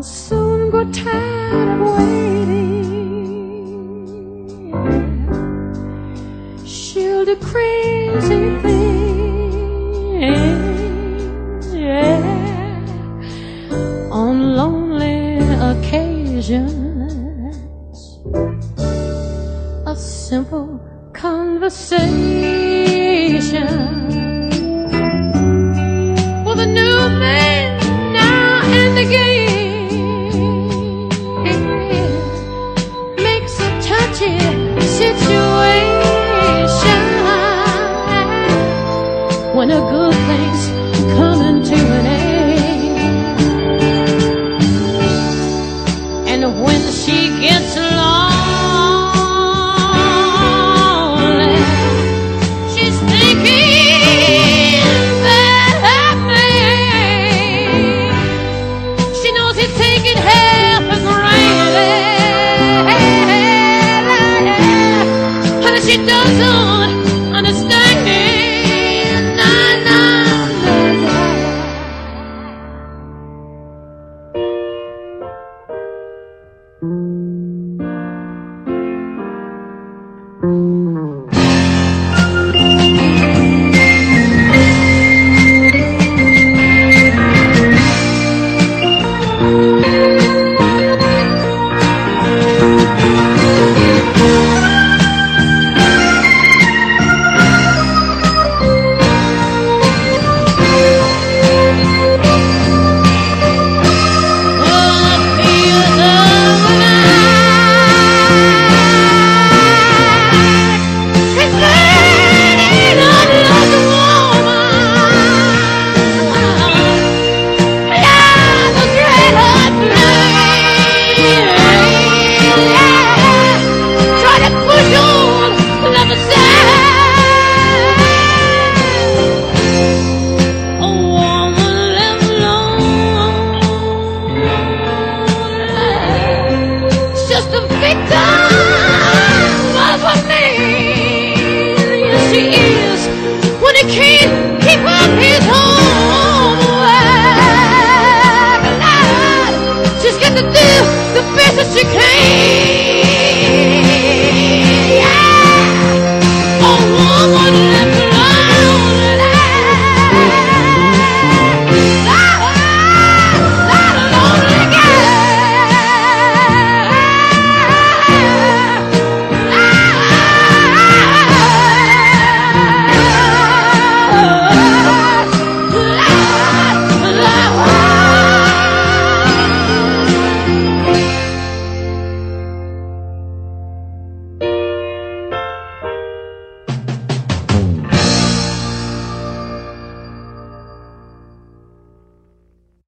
soon grow tired of waiting. She'll do crazy things, yeah, on lonely occasions. A simple conversation. With a new man now and again. Makes a touchy situation. When a good thing's coming to an end and she doesn't she